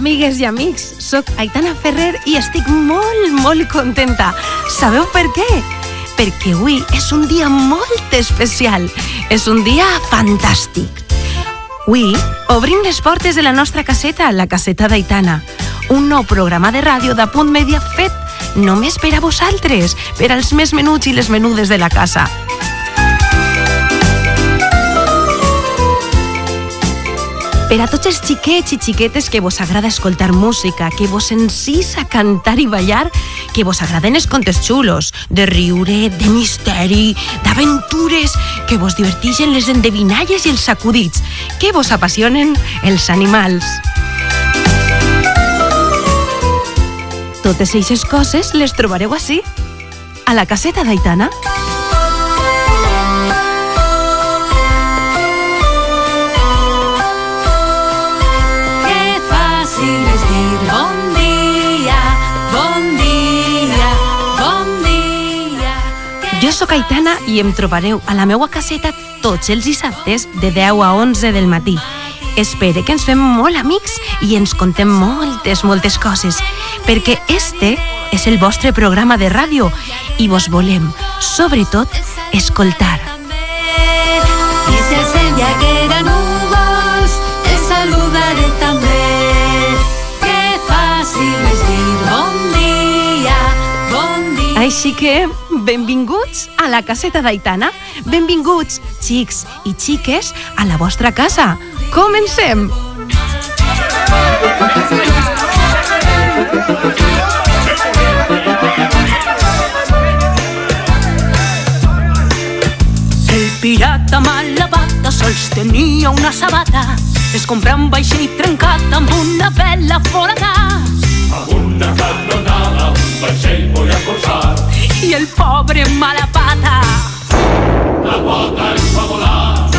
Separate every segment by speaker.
Speaker 1: Amigues i amics. Soc Aitana Ferrer i estic molt, molt contenta. Sabeu per què? Perquè avui és un dia molt especial. És un dia fantàstic. Avui obrim les portes de la nostra caseta, la caseta d'Aitana. Un nou programa de ràdio de Punt Media fet només per a vosaltres, per als més menuts i les menudes de la casa. Per a tots els xiquets i xiquetes que vos agrada escoltar música, que vos encís a cantar i ballar, que vos agraden els contes xulos, de riure, de misteri, d'aventures, que vos divertixen les endevinalles i els sacudits, que vos apassionen els animals. Totes aquestes coses les trobareu així, a la caseta d'Aitana. Jo sóc Aitana i em trobareu a la meua caseta tots els dissabtes de 10 a 11 del matí. Espere que ens fem molt amics i ens contem moltes, moltes coses, perquè este és el vostre programa de ràdio i vos volem, sobretot, escoltar.
Speaker 2: I si és el dia que era núvols, el saludaré també. Que fàcil és dir bon dia, bon dia.
Speaker 1: Així que, benvinguts a la caseta d'Aitana. Benvinguts, xics i xiques, a la vostra casa. Comencem!
Speaker 2: El pirata malabata sols tenia una sabata. Es comprà un vaixell trencat amb una vela forada.
Speaker 3: Amb una canonada un vaixell volia forçar.
Speaker 2: I el pobre malabata
Speaker 3: La bota va volar.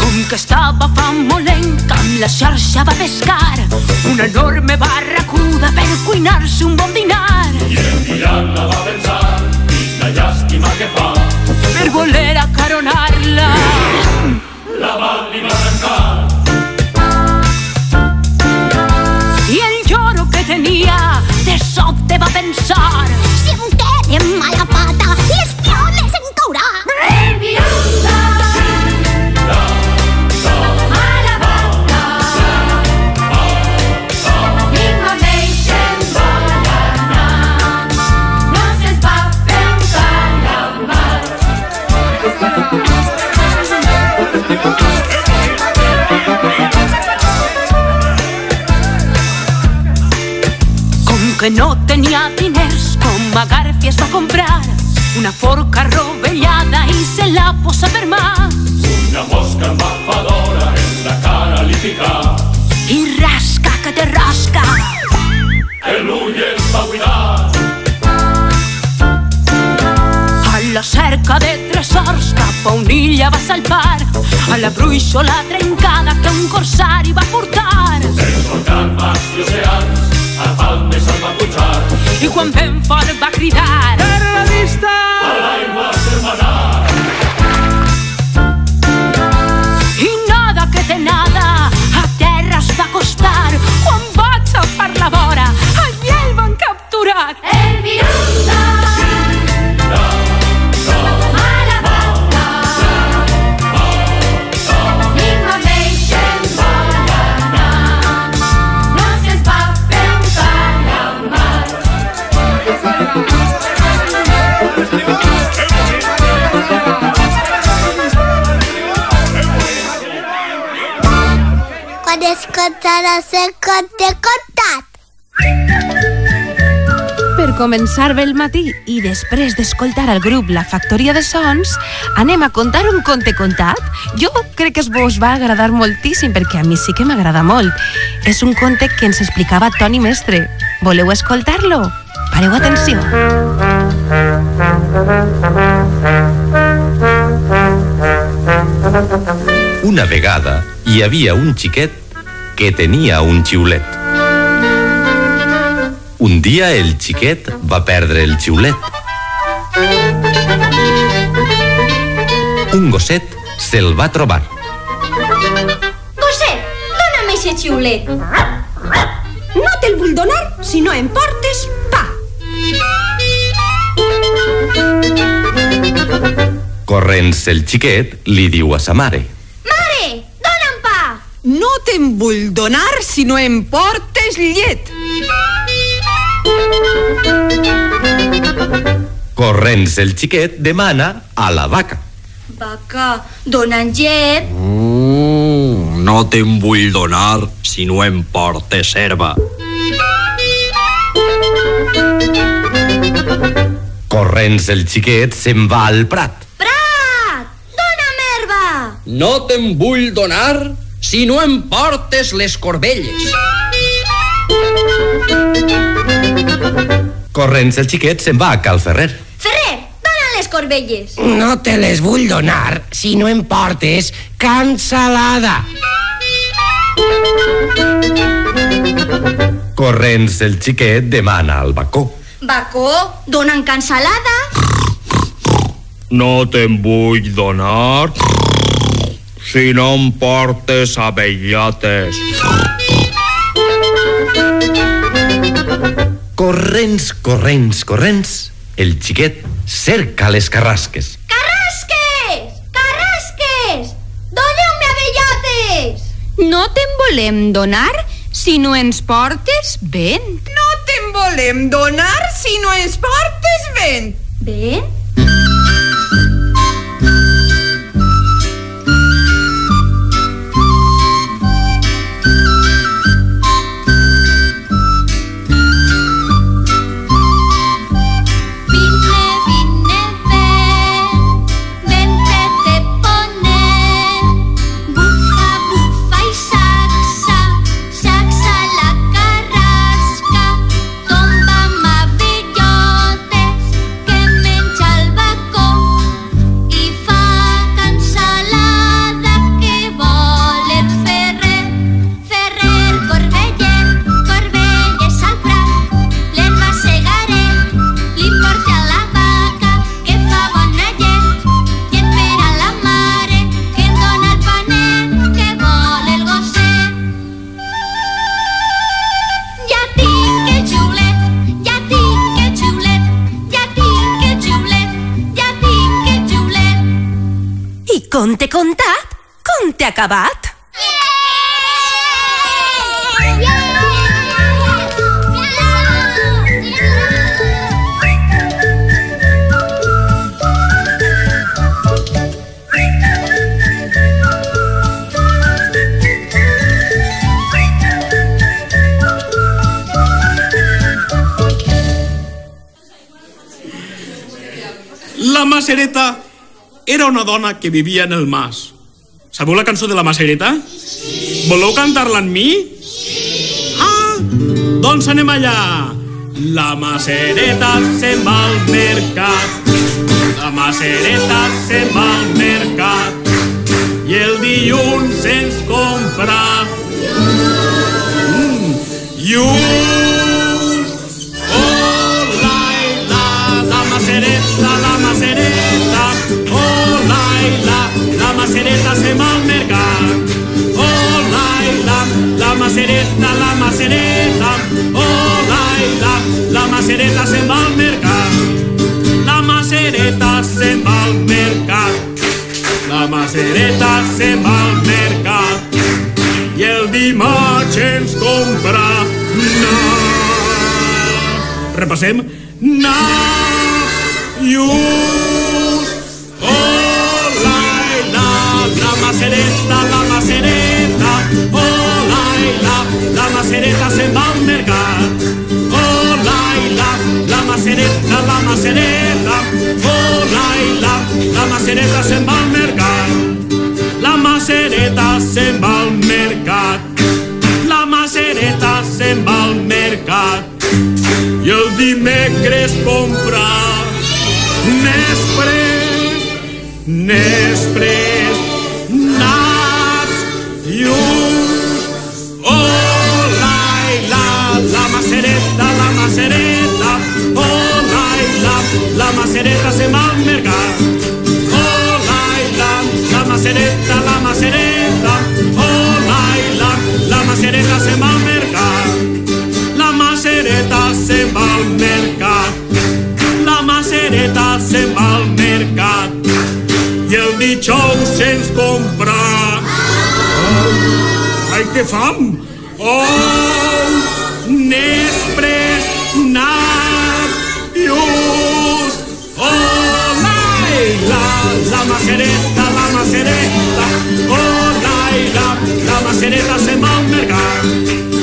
Speaker 2: Com que estava famolenc amb la xarxa va pescar una enorme barracuda per cuinar-se un bon dinar.
Speaker 3: I el pirata va pensar, quina llàstima que fa.
Speaker 2: Per voler acaronar-la
Speaker 3: La mà li va arrencar.
Speaker 2: i el lloro que tenia de sobte va pensar Com que no tenia diners, com a Garfi es va comprar una forca rovellada i se la posa per mà.
Speaker 3: Una mosca embafadora en la cara li ficà.
Speaker 2: I rasca que te rasca.
Speaker 3: L'ull es va buidar.
Speaker 2: A la cerca de tresors cap a una illa va salpar a la bruixola trencada que un corsari va portar.
Speaker 3: Solcant mars i oceans, a palmes el va pujar.
Speaker 2: I quan ben fort va cridar Per la vista!
Speaker 3: A l'aigua se'n va anar.
Speaker 2: I nada que té nada a terra es va acostar quan va xafar la vora allí el van capturar
Speaker 4: El pirata! El conte contat?
Speaker 1: Per començar bé el matí i després d'escoltar el grup La Factoria de Sons, anem a contar un conte contat. Jo crec que es vos va agradar moltíssim perquè a mi sí que m'agrada molt. És un conte que ens explicava Toni Mestre. Voleu escoltar-lo? Pareu atenció.
Speaker 5: Una vegada hi havia un xiquet que tenia un xiulet. Un dia el xiquet va perdre el xiulet. Un gosset se'l va trobar.
Speaker 4: Gosset, dóna eixe xiulet.
Speaker 1: No te'l vull donar si no em portes pa.
Speaker 5: Corrents el xiquet li diu a sa mare.
Speaker 6: Te'n vull donar si no em portes llet.
Speaker 5: Corrents el xiquet demana a la vaca.
Speaker 4: Vaca, dona'm llet.
Speaker 7: Mm, no te'n vull donar si no em portes herba.
Speaker 5: Corrents el xiquet se'n va al prat.
Speaker 4: Prat, dona'm herba.
Speaker 7: No te'n vull donar si no em portes les corbelles.
Speaker 5: Corrents el xiquet se'n va a Cal Ferrer.
Speaker 4: Ferrer, dona les corbelles.
Speaker 8: No te les vull donar si no em portes cansalada.
Speaker 5: Corrents el xiquet demana al bacó.
Speaker 4: Bacó, dona'm cansalada.
Speaker 7: No te'n vull donar si no em portes avellates.
Speaker 5: Corrents, corrents, corrents, el xiquet cerca les carrasques.
Speaker 4: Carrasques! Carrasques! Doneu-me avellotes!
Speaker 1: No te'n volem donar si no ens portes vent.
Speaker 6: No te'n volem donar si no ens portes vent.
Speaker 4: Ben?
Speaker 1: Acabat.
Speaker 9: La Macereta era una dona que vivia en el mas. Sabeu la cançó de la Macereta? Voleu cantar-la amb mi? Ah, doncs anem allà. La Macereta se'n va al mercat. La Macereta se'n va al mercat. I el dilluns ens compra... Mm, lluç. Macereta se'n va al mercat. Oh, la, la, Macereta, la Macereta. Oh, la, la, Macereta se'n va al mercat. La Macereta se'n va al mercat. La Macereta se'n va al mercat. I el dimarts ens compra nap. Repassem. Nap i us. Macereta, la macereta. Oh, la, la, macereta se'n va al mercat. Oh, la, la, macereta, la macereta. Oh, la, la, macereta se'n va al mercat. La macereta se'n va al mercat. La macereta se'n va al mercat. I el dimecres compra Nespres, Nespres, seneta se'n va al mercat i el dijous se'ns compra. Oh, ai, que fam! Oh, Nespres, nap, us oh, la, la macereta, la macereta, oh, la, la macereta se'n va al mercat.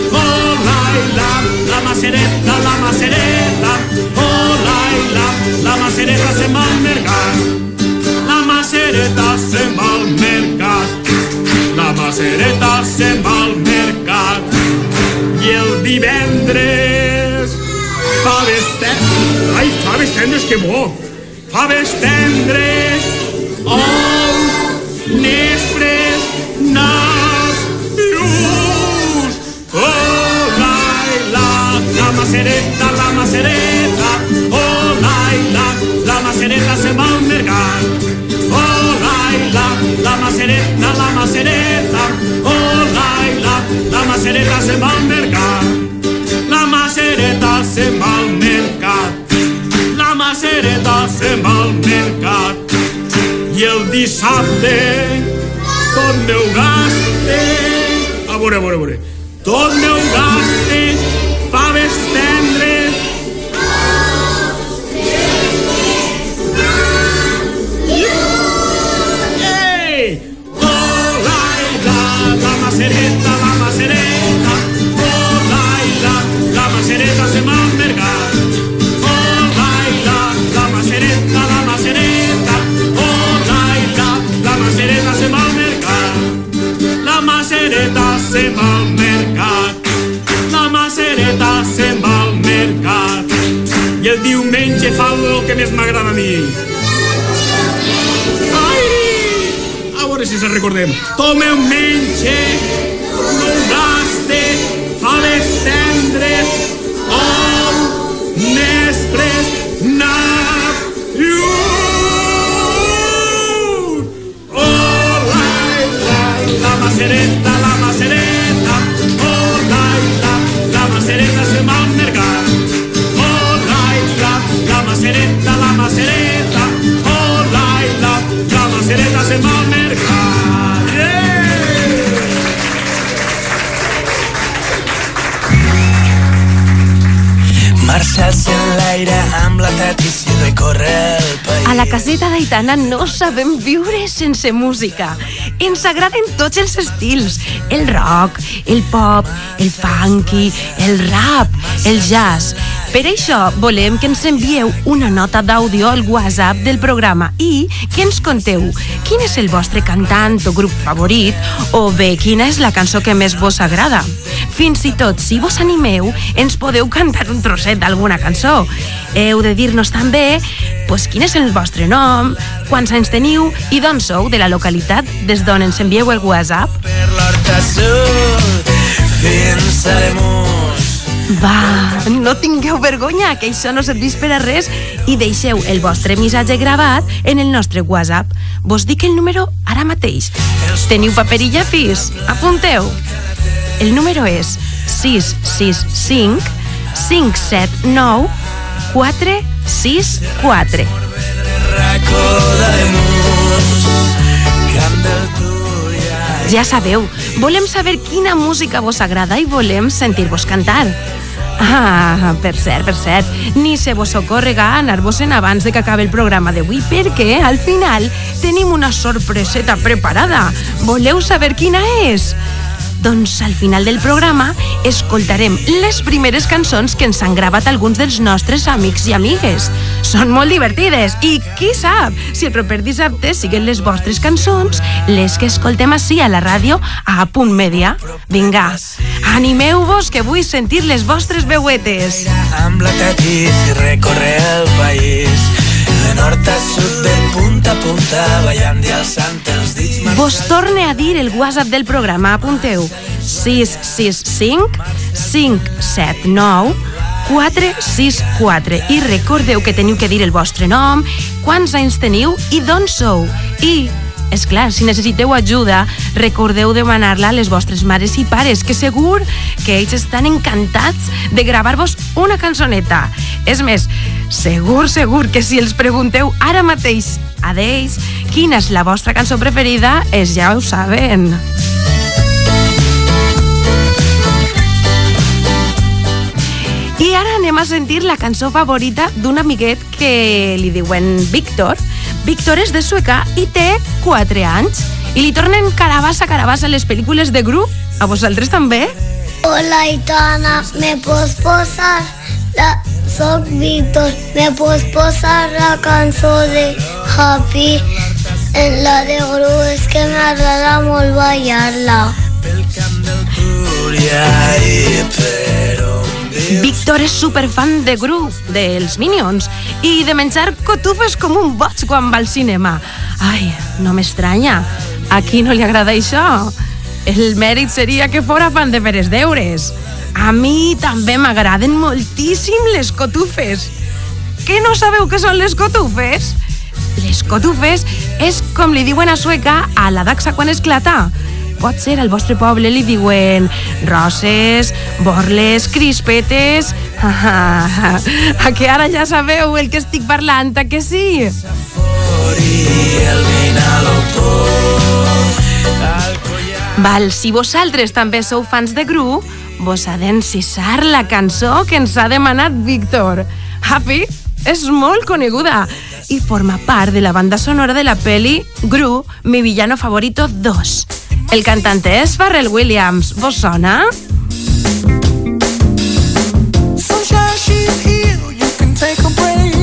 Speaker 9: Oh, la, la macereta, la macereta, macereta va al mercat. La macereta va al mercat. La macereta va al mercat. I el divendres faves tendres... Ai, faves tendres, que bo! Faves tendres, ous, i el dissabte tot meu gaste a veure, a veure, a veure tot meu gaste faves tendres diumenge fa el que més m'agrada a mi. Ai! A veure si se'n recordem. Tomeu menys, no gaste, faves tendres,
Speaker 1: A la caseta d'Aitana no sabem viure sense música. Ens agraden tots els estils. El rock, el pop, el funky, el rap, el jazz. Per això volem que ens envieu una nota d'àudio al WhatsApp del programa i que ens conteu quin és el vostre cantant o grup favorit o bé quina és la cançó que més vos agrada. Fins i tot, si vos animeu, ens podeu cantar un trosset d'alguna cançó. Heu de dir-nos també pues, quin és el vostre nom, quants anys teniu i d'on sou de la localitat des d'on ens envieu el WhatsApp.
Speaker 10: Per l'Horta Sud fins a Lemus.
Speaker 1: Va, no tingueu vergonya, que això no serveix per a res i deixeu el vostre missatge gravat en el nostre WhatsApp. Vos dic el número ara mateix. Teniu paper i llapis? Apunteu. El número és 665 579 464.
Speaker 10: Racó de Lemus. Camp del Tuia.
Speaker 1: Ja sabeu, volem saber quina música vos agrada i volem sentir-vos cantar. Ah, per cert, per cert, ni se vos ocorrega anar-vos-en abans de que acabe el programa d'avui perquè al final tenim una sorpreseta preparada. Voleu saber quina és? Doncs al final del programa escoltarem les primeres cançons que ens han gravat alguns dels nostres amics i amigues. Són molt divertides i qui sap si el proper dissabte siguen les vostres cançons les que escoltem així a la ràdio a Punt Media. Vinga, animeu-vos que vull sentir les vostres veuetes.
Speaker 10: Amb la tatis i recorre el país. Nord a sud, de punta a punta, ballant i alçant els dits.
Speaker 1: Vos torne a dir el WhatsApp del programa, apunteu 665 579 464 i recordeu que teniu que dir el vostre nom, quants anys teniu i d'on sou. I, és clar, si necessiteu ajuda, recordeu demanar-la a les vostres mares i pares, que segur que ells estan encantats de gravar-vos una cançoneta. És més, segur, segur que si els pregunteu ara mateix a d'ells quina és la vostra cançó preferida, és ja ho saben. I ara anem a sentir la cançó favorita d'un amiguet que li diuen Víctor, Víctor és de Sueca i té 4 anys. I li tornen carabassa, carabassa les pel·lícules de Gru. A vosaltres també?
Speaker 11: Hola, Aitana, ¿me puedes posar la... Soc Víctor, ¿me puedes posar la cançó de Happy? En la de Gru, és que m'agrada molt ballar-la.
Speaker 1: Víctor és superfan de Gru, dels Minions, i de menjar cotufes com un boig quan va al cinema. Ai, no m'estranya. A qui no li agrada això? El mèrit seria que fora fan de fer deures. A mi també m'agraden moltíssim les cotufes. Que no sabeu què són les cotufes? Les cotufes és com li diuen a Sueca a la daxa quan esclata. Pot ser al vostre poble li diuen roses, borles, crispetes... a que ara ja sabeu el que estic parlant, a que sí? Val, si vosaltres també sou fans de Gru, vos ha d'encisar la cançó que ens ha demanat Víctor. Happy és molt coneguda i forma part de la banda sonora de la peli Gru, mi villano favorito 2. El cantante és Pharrell Williams. Vos sona?
Speaker 12: Sunshine, she's here. You can take a break.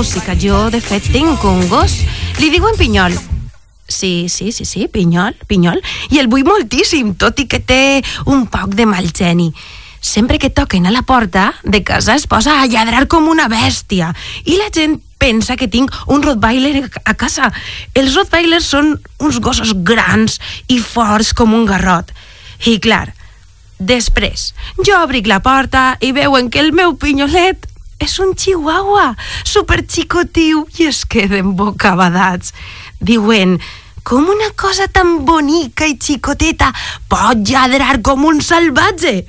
Speaker 1: Música. Jo, de fet, tinc un gos. Li diuen Pinyol. Sí, sí, sí, sí, Pinyol, Pinyol. I el vull moltíssim, tot i que té un poc de mal geni. Sempre que toquen a la porta de casa es posa a lladrar com una bèstia i la gent pensa que tinc un Rottweiler a casa. Els Rottweilers són uns gossos grans i forts com un garrot. I clar, després, jo obric la porta i veuen que el meu pinyolet és un chihuahua, super xicotiu, i es queden bocabadats. Diuen, com una cosa tan bonica i xicoteta pot lladrar com un salvatge?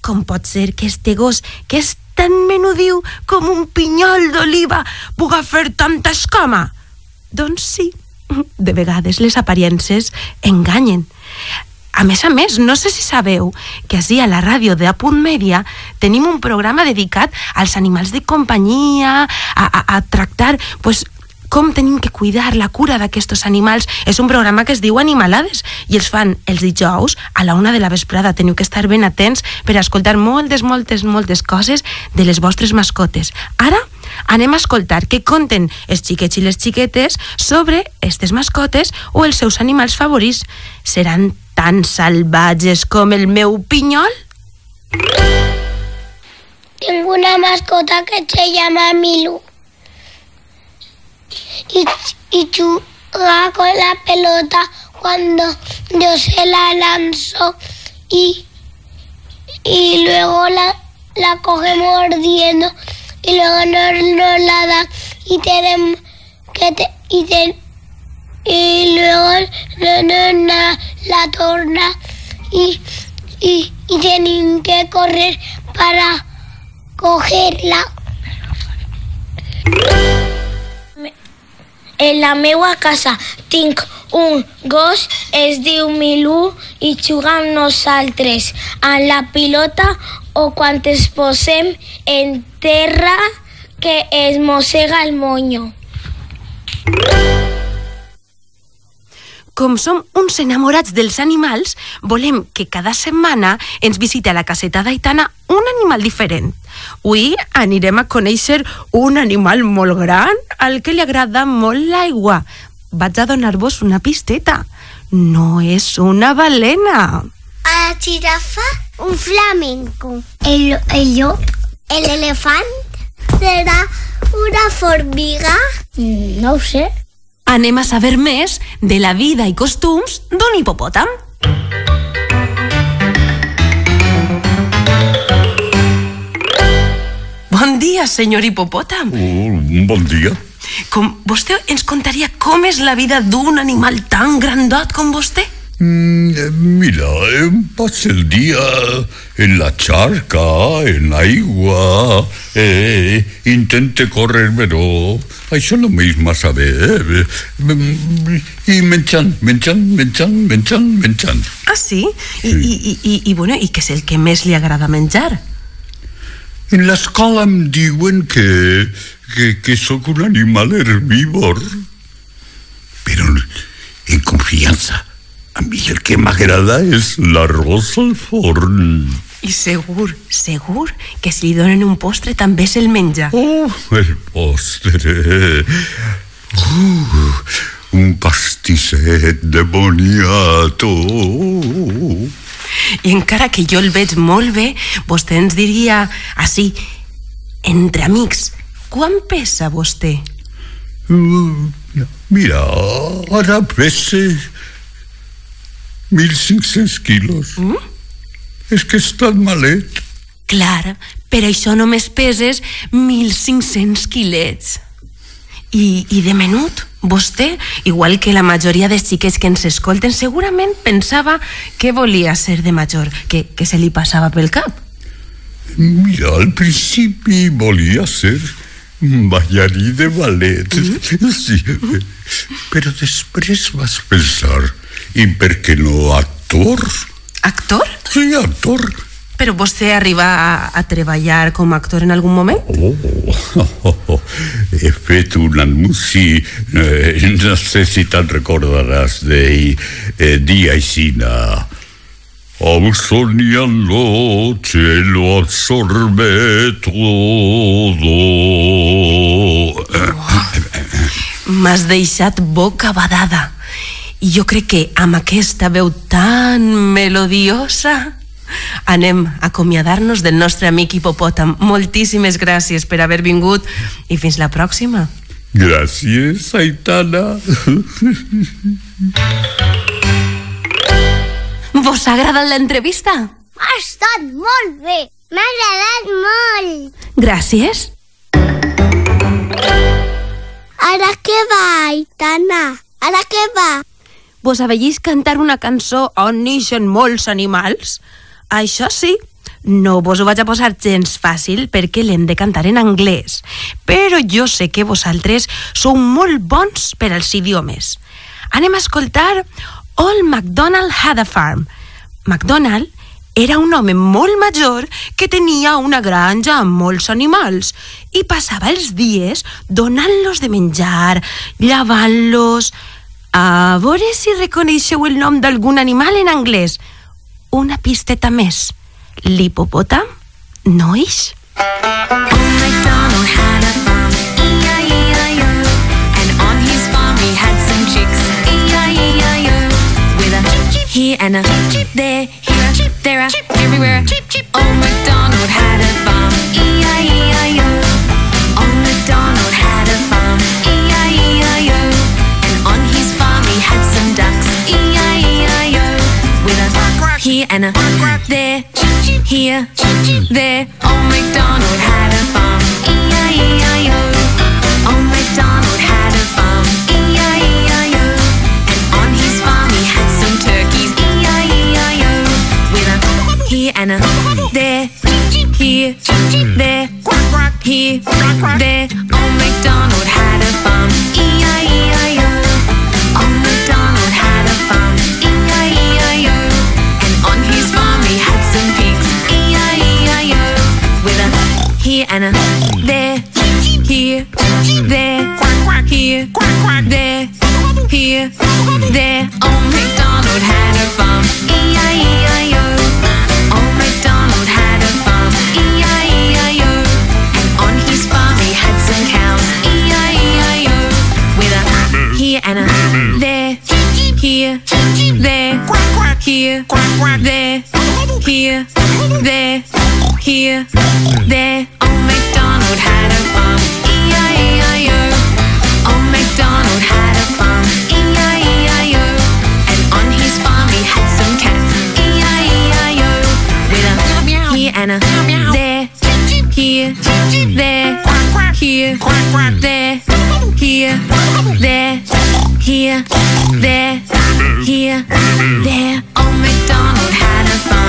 Speaker 1: Com pot ser que este gos, que és tan menudiu com un pinyol d'oliva, puga fer tanta escama? Doncs sí, de vegades les aparences enganyen. A més a més, no sé si sabeu que així a la ràdio de Apunt Mèdia tenim un programa dedicat als animals de companyia, a, a, a tractar pues, com tenim que cuidar la cura d'aquests animals. És un programa que es diu Animalades i els fan els dijous a la una de la vesprada. Teniu que estar ben atents per escoltar moltes, moltes, moltes coses de les vostres mascotes. Ara anem a escoltar què conten els xiquets i les xiquetes sobre aquestes mascotes o els seus animals favorits. Seran tan salvatges com el meu pinyol?
Speaker 11: Tengo una mascota que se llama Milu. Y, y juega con la pelota cuando yo se la lanzo y, y luego la, la coge mordiendo y luego nos, la da y tenemos que y, y luego no, no, na- la torna y, y, y tienen que correr para cogerla. En la meua casa tinc un gos, es diu Milú i juga amb nosaltres en la pilota o quan posem en terra que es mossega el monyo.
Speaker 1: Com som uns enamorats dels animals, volem que cada setmana ens visite a la caseta d'Aitana un animal diferent. Avui anirem a conèixer un animal molt gran al que li agrada molt l'aigua. Vaig a donar-vos una pisteta. No és una balena.
Speaker 11: A la jirafa, un flamenco. El, el llop, el elefant, serà una formiga? Mm, No ho sé.
Speaker 1: Anem a saber més de la vida i costums d'un hipopòtam. Bon dia, senyor hipopòtam.
Speaker 13: Un bon dia.
Speaker 1: Com vostè ens contaria com és la vida d'un animal tan grandot com vostè?
Speaker 13: Mm, mira, eh, passa el dia en la charca, en l'aigua, eh, intente córrer, però això només massa bé, eh? Mm, I menjant, menjant, menjant, menjant, menjant.
Speaker 1: Ah, sí? I, i, i, i, i, bueno, i què és el que més li agrada menjar?
Speaker 13: En l'escola em diuen que, que, que sóc un animal herbívor. Però en confiança, a mi el que m'agrada és l'arròs al forn.
Speaker 1: I segur, segur que si li donen un postre també se'l menja.
Speaker 13: Oh, el postre. Uh, un pastisset de boniato.
Speaker 1: I encara que jo el veig molt bé, vostè ens diria, així, entre amics, quan pesa vostè?
Speaker 13: Uh, mira, ara pesa 1.500 quilos.
Speaker 1: Mm?
Speaker 13: És que és tan malet.
Speaker 1: Clar, per això només peses 1.500 quilets. I, I de menut, vostè, igual que la majoria dels xiquets que ens escolten, segurament pensava que volia ser de major, que, que se li passava pel cap.
Speaker 13: Mira, al principi volia ser ballarí de ballet. Sí. Però després vas pensar, i per què no actor?
Speaker 1: Actor?
Speaker 13: Sí, actor.
Speaker 1: Però vostè arriba a, a treballar com a actor en algun moment?
Speaker 13: Oh, oh, oh, he fet un anunci, eh, no sé si te'n recordaràs d'ell, eh, dia i cina. Ausonian noche lo absorbe todo.
Speaker 1: M'has deixat boca badada. I jo crec que amb aquesta veu tan melodiosa anem a acomiadar-nos del nostre amic hipopòtam. Moltíssimes gràcies per haver vingut i fins la pròxima.
Speaker 13: Gràcies, Aitana.
Speaker 1: Vos ha agradat l'entrevista?
Speaker 11: Ha estat molt bé. M'ha agradat molt.
Speaker 1: Gràcies.
Speaker 11: Ara què va, Aitana? Ara què va?
Speaker 1: Vos avellís cantar una cançó on neixen molts animals? Això sí, no vos ho vaig a posar gens fàcil perquè l'hem de cantar en anglès. Però jo sé que vosaltres sou molt bons per als idiomes. Anem a escoltar Old MacDonald Had a Farm. MacDonald era un home molt major que tenia una granja amb molts animals i passava els dies donant-los de menjar, llavant-los... A veure si reconeixeu el nom d'algun animal en anglès. Una pisteta més. L'hipopòtam no.
Speaker 14: Here and a cheep there, here a cheep there, a everywhere. Old MacDonald had a farm. E here and a there, here, there. Old MacDonald had a farm, E-I-E-I-O. Old MacDonald had a farm, E-I-E-I-O. And on his farm he had some turkeys, E-I-E-I-O. With a here and a there, here, there, here, there. Old MacDonald had a farm, and a there, here, there, here, there, here, there. Old MacDonald had a farm, E-I-E-I-O. Old MacDonald had a farm, E-I-E-I-O. And on his farm he had some cows, E-I-E-I-O. With a here and a there, here, there, here, there, here, there, here, there. Old MacDonald had a farm, E-I-E-I-O. Old MacDonald had a farm, E-I-E-I-O. And on his farm he had some cats, E-I-E-I-O. With a here and a there, here, there, here, there, here, there, here, there, here, there. Old MacDonald had a farm,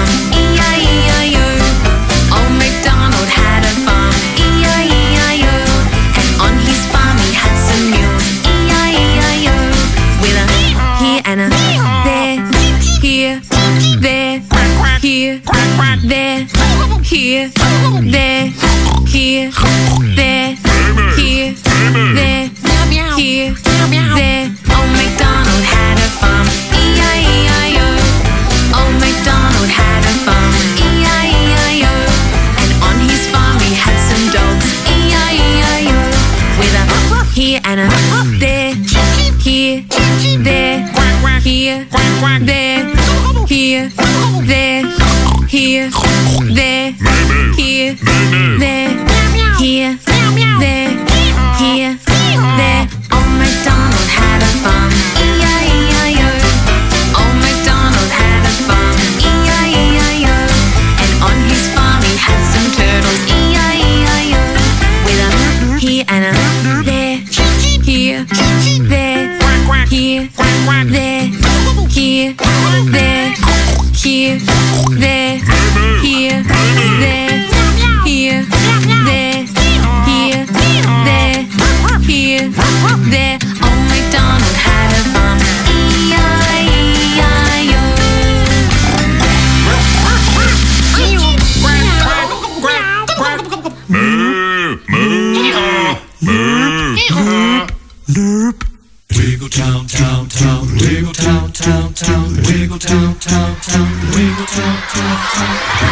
Speaker 14: town, town,
Speaker 9: wiggle town, town, town, wiggle town, town, town, wiggle town, town, town.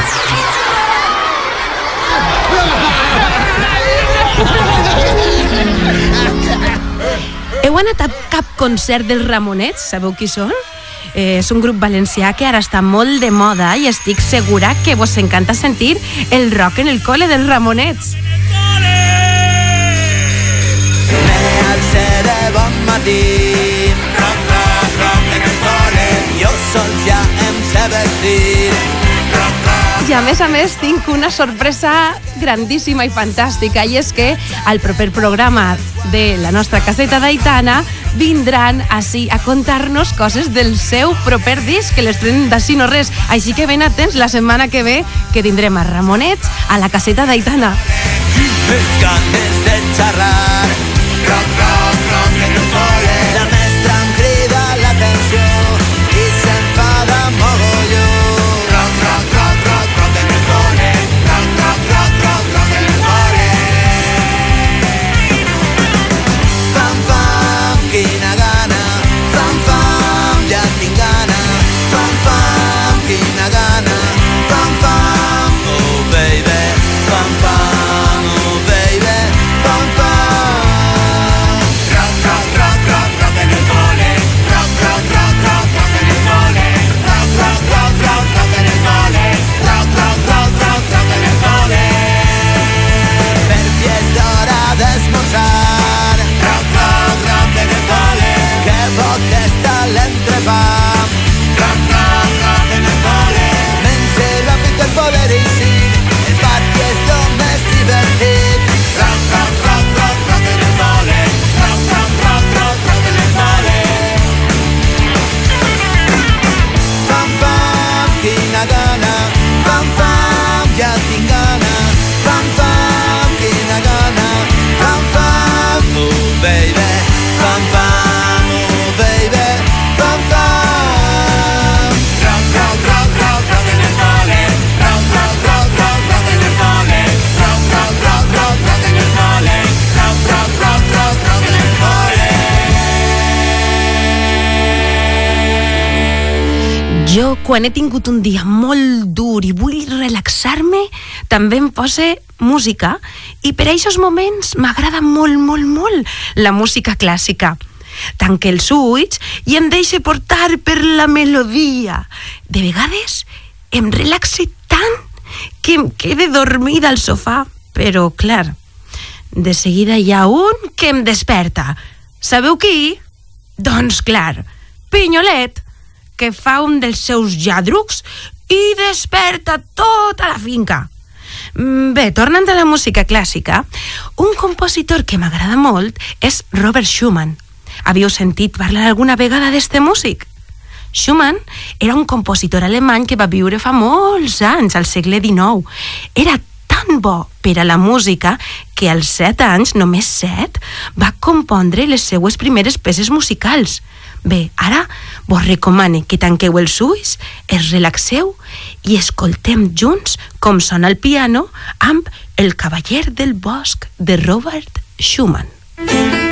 Speaker 9: Heu anat a cap
Speaker 1: concert dels Ramonets? Sabeu qui són? Eh, és un grup valencià que ara està molt de moda i estic segura que vos encanta sentir el rock en el cole dels Ramonets.
Speaker 15: En el de bon matí jo sol ja em sé vestir.
Speaker 1: I a més a més tinc una sorpresa grandíssima i fantàstica i és que al proper programa de la nostra caseta d'Aitana vindran així a contar-nos coses del seu proper disc que l'estrenen d'ací no res. Així que ben atents la setmana que ve que tindrem a Ramonets a la caseta d'Aitana.
Speaker 15: més ganes de xerrar. Rock, rock
Speaker 1: quan he tingut un dia molt dur i vull relaxar-me, també em pose música i per a aquests moments m'agrada molt, molt, molt la música clàssica. Tanque els ulls i em deixe portar per la melodia. De vegades em relaxe tant que em quede dormida al sofà, però, clar, de seguida hi ha un que em desperta. Sabeu qui? Doncs clar, Pinyolet, que fa un dels seus lladrucs i desperta tota la finca. Mm, Bé, tornant a la música clàssica, un compositor que m'agrada molt és Robert Schumann. Havíeu sentit parlar alguna vegada d'este músic? Schumann era un compositor alemany que va viure fa molts anys, al segle XIX. Era tan bo per a la música que als set anys, només set, va compondre les seues primeres peces musicals. Bé, ara vos recomane que tanqueu els ulls, es relaxeu i escoltem junts com sona el piano amb El cavaller del bosc de Robert Schumann. Vos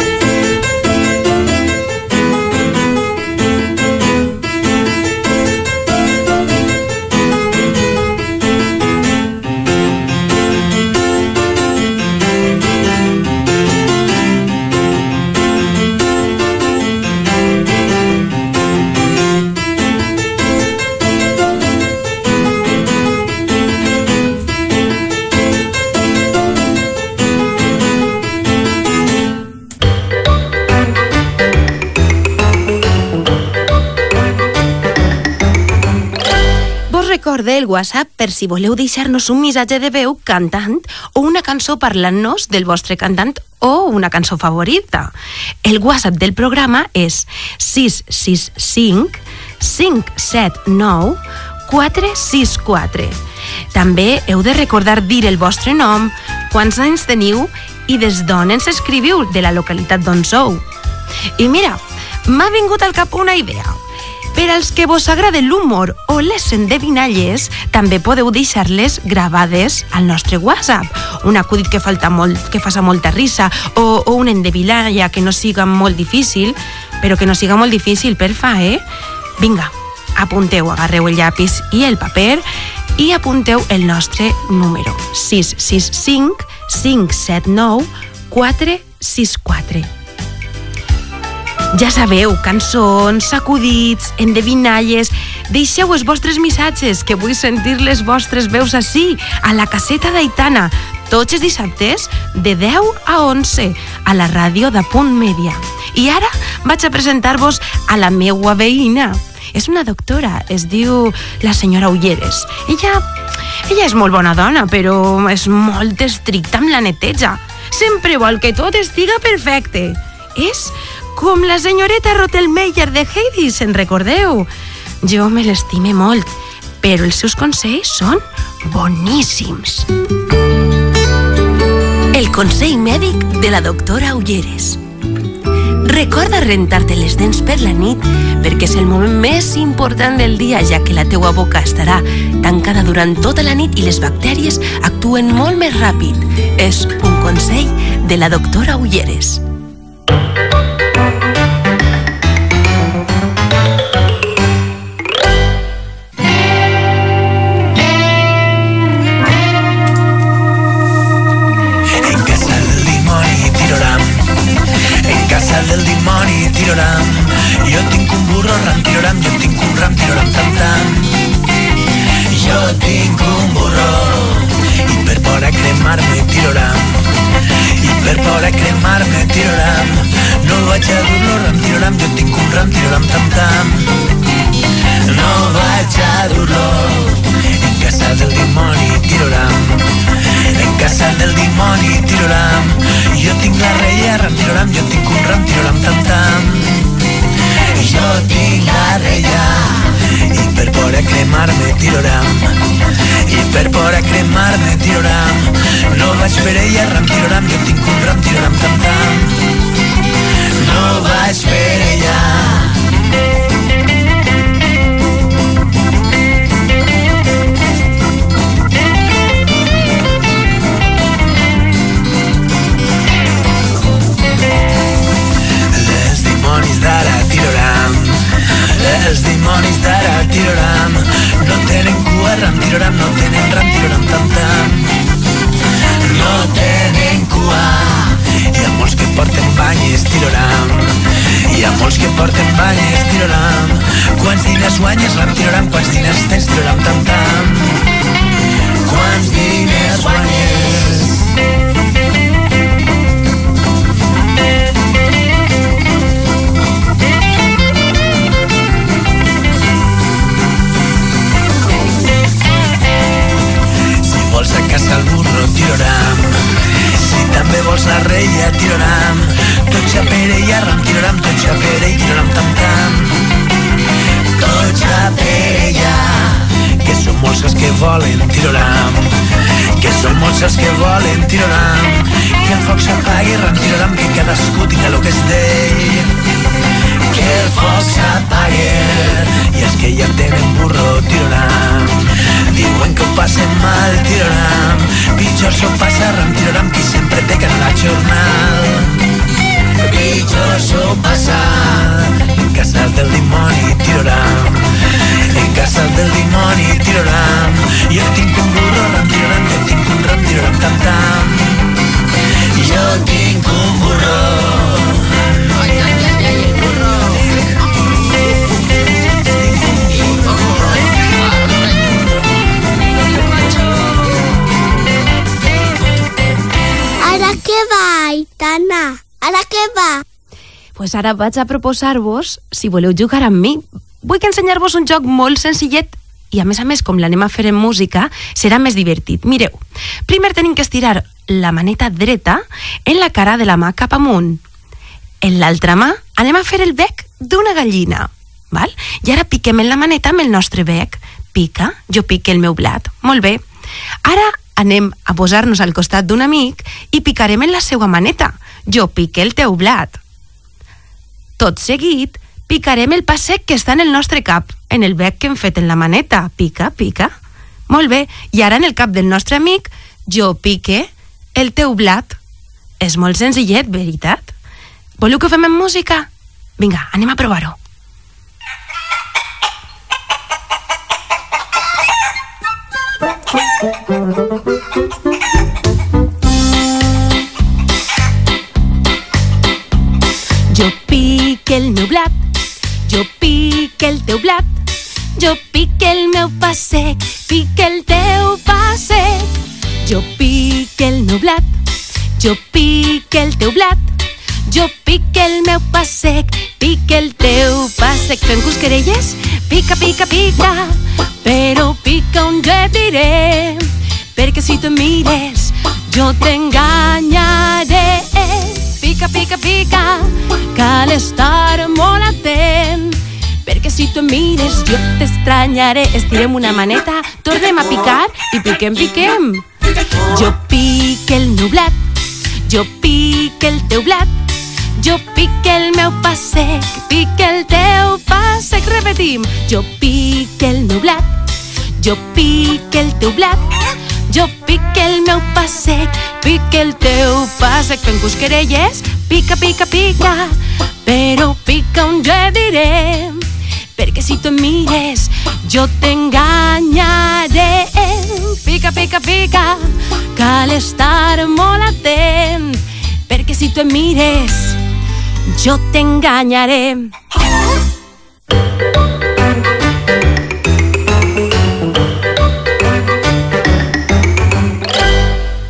Speaker 1: recorde el WhatsApp per si voleu deixar-nos un missatge de veu cantant o una cançó parlant-nos del vostre cantant o una cançó favorita. El WhatsApp del programa és 665 579 464. També heu de recordar dir el vostre nom, quants anys teniu i des d'on ens escriviu de la localitat d'on sou. I mira, m'ha vingut al cap una idea. Per als que vos agrada l'humor o les endevinalles, també podeu deixar-les gravades al nostre WhatsApp. Un acudit que falta molt, que faça molta risa o, o una endevinalla que no siga molt difícil, però que no siga molt difícil per fa, eh? Vinga, apunteu, agarreu el llapis i el paper i apunteu el nostre número 665 579 464 Ja sabeu, cançons, sacudits, endevinalles... Deixeu els vostres missatges, que vull sentir les vostres veus així, a la caseta d'Aitana, tots els dissabtes, de 10 a 11, a la ràdio de Punt Mèdia. I ara vaig a presentar-vos a la meua veïna. És una doctora, es diu la senyora Ulleres. Ella, ella és molt bona dona, però és molt estricta amb la neteja. Sempre vol que tot estiga perfecte. És com la senyoreta Rottelmeier de Heidi, se'n recordeu? Jo me l'estime molt, però els seus consells són boníssims. El consell mèdic de la doctora Ulleres. Recorda rentar-te les dents per la nit perquè és el moment més important del dia ja que la teua boca estarà tancada durant tota la nit i les bactèries actuen molt més ràpid. És un consell de la doctora Ulleres.
Speaker 10: Casa del dimoni tiroram Jo tinc un burro ram tiroram Jo tinc un ram tiroram tam tam. Jo tinc un burro. I per por a cremar-me tiroram I per por a cremar-me tiroram No vaig a dur-lo ram tiroram Jo tinc un ram tiroram tam tam. No vaig a dur-lo. En casa del dimoni tiroram en casa del dimoni tiroram Jo tinc la reia ram tiroram Jo tinc un ram tiroram tam tam. Jo tinc la reia I per por a cremar-me tiroram I per por a cremar-me tiroram No vaig per ella ram tiroram Jo tinc un ram tiroram tam tam. No vaig per ella Els dimonis d'ara tiroram. No tenen cua ram tiroram No tenen ram tiroram tam tam. No tenen cua. Hi ha molts que porten banyes tiroram. Hi ha molts que porten banyes tiroram. Quants diners guanyes ram tiroram. Quants diners tens tiroram tam tam. Quants diners guanyes que volen, tiroram. Que són molts els que volen, tiroram. Que el foc s'apagui, ram, tiroram, que cadascú tinga el que es deia que el foc s'apague i els que ja tenen burro tiroram diuen que ho passen mal tiroram pitjor s'ho passa ram tiroram qui sempre peca en la jornal pitjor s'ho passa en casa del dimoni tiroram en casa del dimoni tiroram jo tinc un burro ram tiroram jo tinc un ram tiroram tam tam. Jo tinc un burro ai, ai, ai, ai, el burro
Speaker 11: Ara què va, Aitana? Ara què va?
Speaker 1: Pues ara vaig a proposar-vos, si voleu jugar amb mi, vull que ensenyar-vos un joc molt senzillet i a més a més, com l'anem a fer en música, serà més divertit. Mireu, primer tenim que estirar la maneta dreta en la cara de la mà cap amunt. En l'altra mà anem a fer el bec d'una gallina. Val? I ara piquem en la maneta amb el nostre bec. Pica, jo pique el meu blat. Molt bé. Ara anem a posar-nos al costat d'un amic i picarem en la seva maneta. Jo pique el teu blat. Tot seguit, picarem el pa sec que està en el nostre cap, en el bec que hem fet en la maneta. Pica, pica. Molt bé. I ara en el cap del nostre amic, jo pique el teu blat. És molt senzillet, veritat? Voleu que fem en música? Vinga, anem a provar-ho. Jo pique el pique el teu blat, jo pique el meu pa sec, pique el teu pa sec. Jo pique el meu blat, jo pique el teu blat, jo pique el meu pa sec, pique el teu pa sec. Fem cusquerelles? Pica, pica, pica, però pica on jo et diré, perquè si tu mires, jo t'enganyaré. Pica, pica, pica, cal estar molt atent, perquè si tu mires jo t'estranyaré. Estirem una maneta, tornem a picar i piquem, piquem. Jo pique el meu blat, jo pique el teu blat, jo pique el meu pa sec, pique el teu pa sec, repetim. Jo pique el meu blat, jo pique el teu blat, jo pique el meu pa sec, pique el teu pa sec. Fem cusquerelles, pica, pica, pica, però pica on jo diré, perquè si tu em mires, jo t'enganyaré. Pica, pica, pica, cal estar molt atent, perquè si tu em mires, jo t'enganyaré.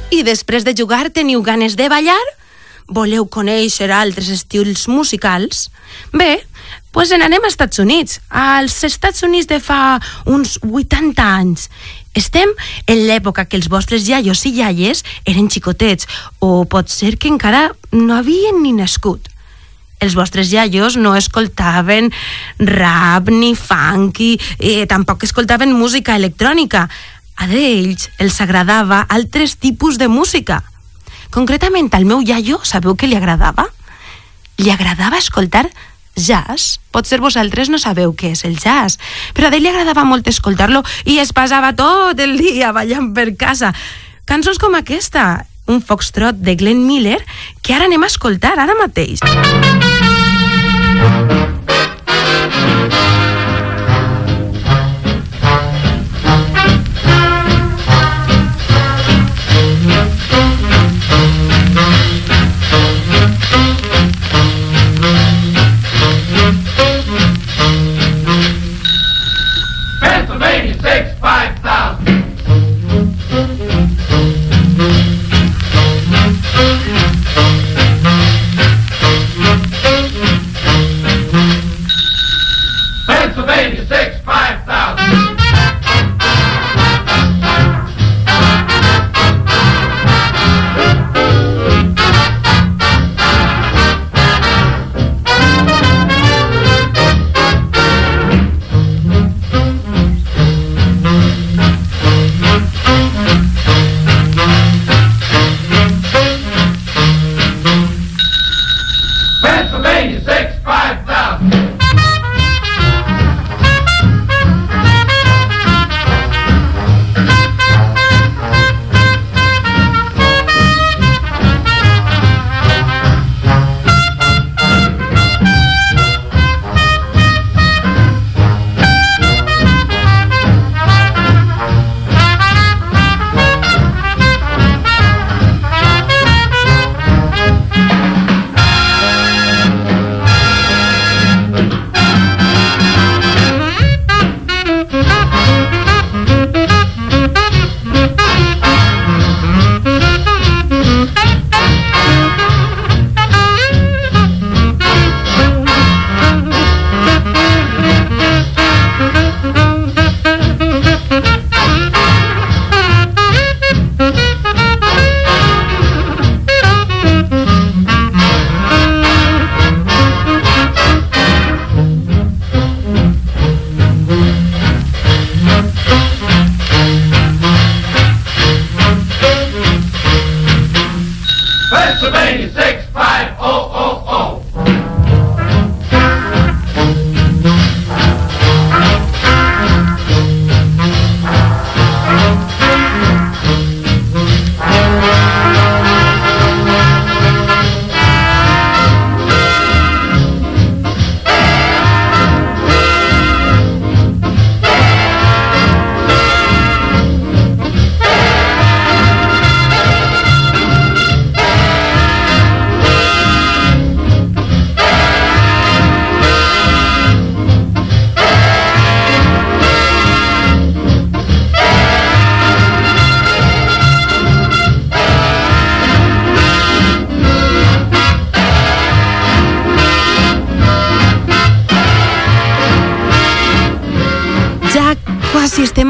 Speaker 1: I després de jugar teniu ganes de ballar? Voleu conèixer altres estils musicals? Bé, pues en anem als Estats Units, als Estats Units de fa uns 80 anys. Estem en l'època que els vostres iaios i iaies eren xicotets, o pot ser que encara no havien ni nascut. Els vostres iaios no escoltaven rap ni funky, eh, tampoc escoltaven música electrònica. A d'ells els agradava altres tipus de música. Concretament al meu iaio, sabeu què li agradava? Li agradava escoltar jazz. Potser vosaltres no sabeu què és el jazz, però a ell li agradava molt escoltar-lo i es passava tot el dia ballant per casa. Cançons com aquesta, un foxtrot de Glenn Miller, que ara anem a escoltar, ara mateix.
Speaker 2: Pennsylvania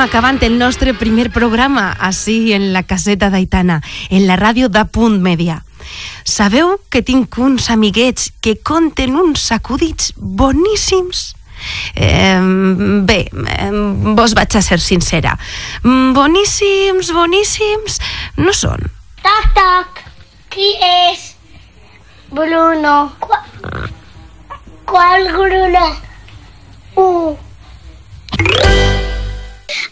Speaker 1: acabant el nostre primer programa, així en la caseta d'Aitana, en la ràdio de Punt Media. Sabeu que tinc uns amiguets que conten uns acudits boníssims? Eh, bé, eh, vos vaig a ser sincera. Mm, Boníssims, boníssims, no són.
Speaker 11: Toc, toc. Qui és? Bruno. Qua... Qual Bruno? Uh.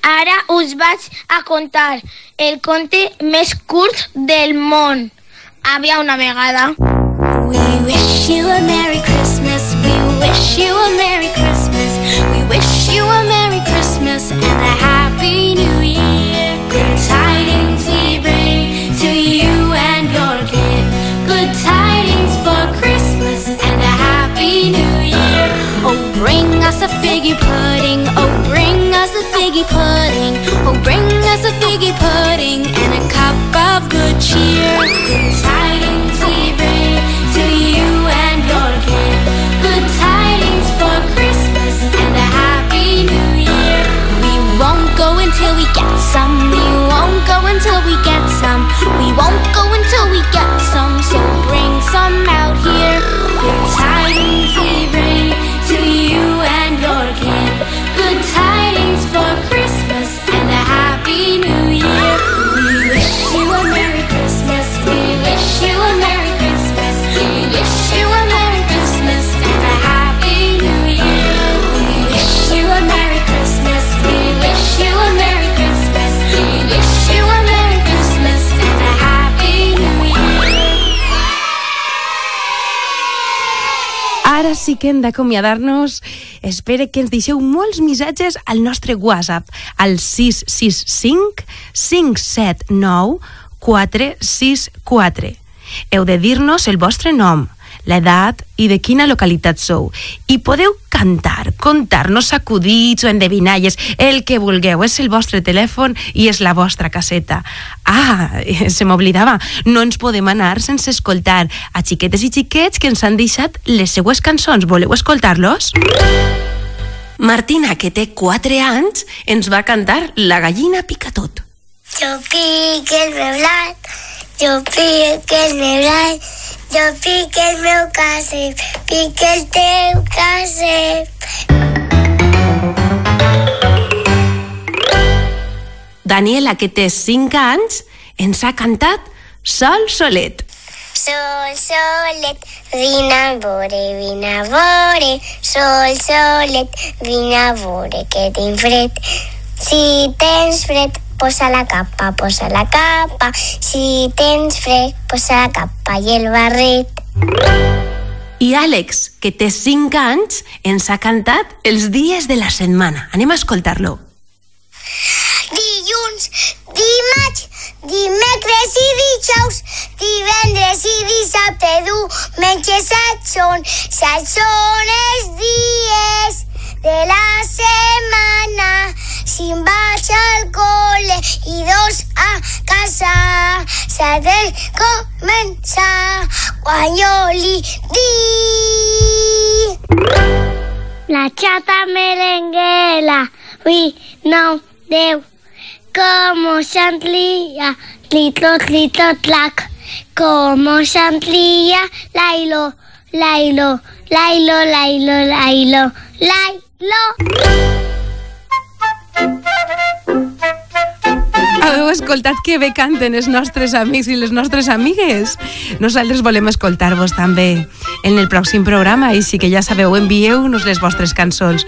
Speaker 11: Ara us vaig a contar el conte més curt del món. Havia una vegada.
Speaker 4: We wish you a Merry Christmas. We wish you a Merry Christmas. We wish you a Merry Christmas and a Happy New Year. Good tidings we bring us a figgy pudding. Oh, bring us a figgy pudding. Oh, bring us a figgy pudding and a cup of good cheer. Good tidings we bring to you and your kin. Good tidings for Christmas
Speaker 1: sí que hem d'acomiadar-nos. Espero que ens deixeu molts missatges al nostre WhatsApp, al 665 579 464. Heu de dir-nos el vostre nom, l'edat i de quina localitat sou. I podeu cantar, contar-nos acudits o endevinalles, el que vulgueu. És el vostre telèfon i és la vostra caseta. Ah, se m'oblidava, no ens podem anar sense escoltar a xiquetes i xiquets que ens han deixat les seues cançons. Voleu escoltar-los? Martina, que té 4 anys, ens va cantar La gallina pica tot.
Speaker 11: Jo pic el blat, jo pic el blat, jo pic el meu casep, pic el teu casep.
Speaker 1: Daniela, que té 5 anys, ens ha cantat Sol Solet.
Speaker 11: Sol, solet, vine a veure, vine a veure, sol, solet, vine a veure que tinc fred. Si tens fred, posa la capa, posa la capa. Si tens fred, posa la capa i el barret.
Speaker 1: I Àlex, que té 5 anys, ens ha cantat els dies de la setmana. Anem a escoltar-lo.
Speaker 11: Dilluns, dimarts, dimecres i dijous, divendres i dissabte, diumenge, set són, set són els dies de la setmana. Si em vaig al col·le i dos a casa, s'ha de començar quan jo li dic. La chata merenguela, uy, no, deu, como chantlía, tlitlo, tlitlo, tlac, como chantlía, lailo, lailo, lailo, lailo, lailo, lailo.
Speaker 1: Heu escoltat que bé canten els nostres amics i les nostres amigues? Nosaltres volem escoltar-vos també en el pròxim programa i sí que ja sabeu, envieu-nos les vostres cançons.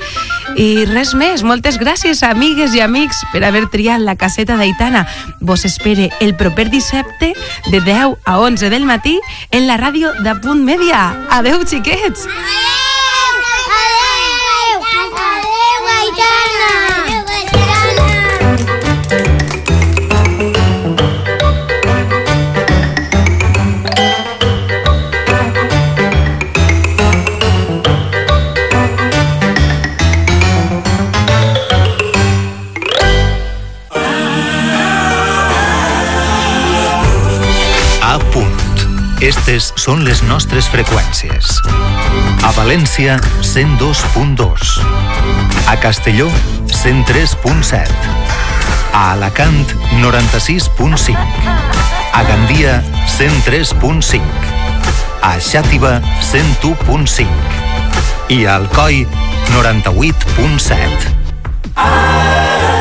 Speaker 1: I res més, moltes gràcies amigues i amics per haver triat la caseta d'Aitana. Vos espere el proper dissabte de 10 a 11 del matí en la ràdio de Punt Mèdia. Adeu, xiquets!
Speaker 11: Adeu,
Speaker 16: Estes són les nostres freqüències. A València, 102.2. A Castelló, 103.7. A Alacant, 96.5. A Gandia, 103.5. A Xàtiva, 101.5. I a Alcoi, 98.7.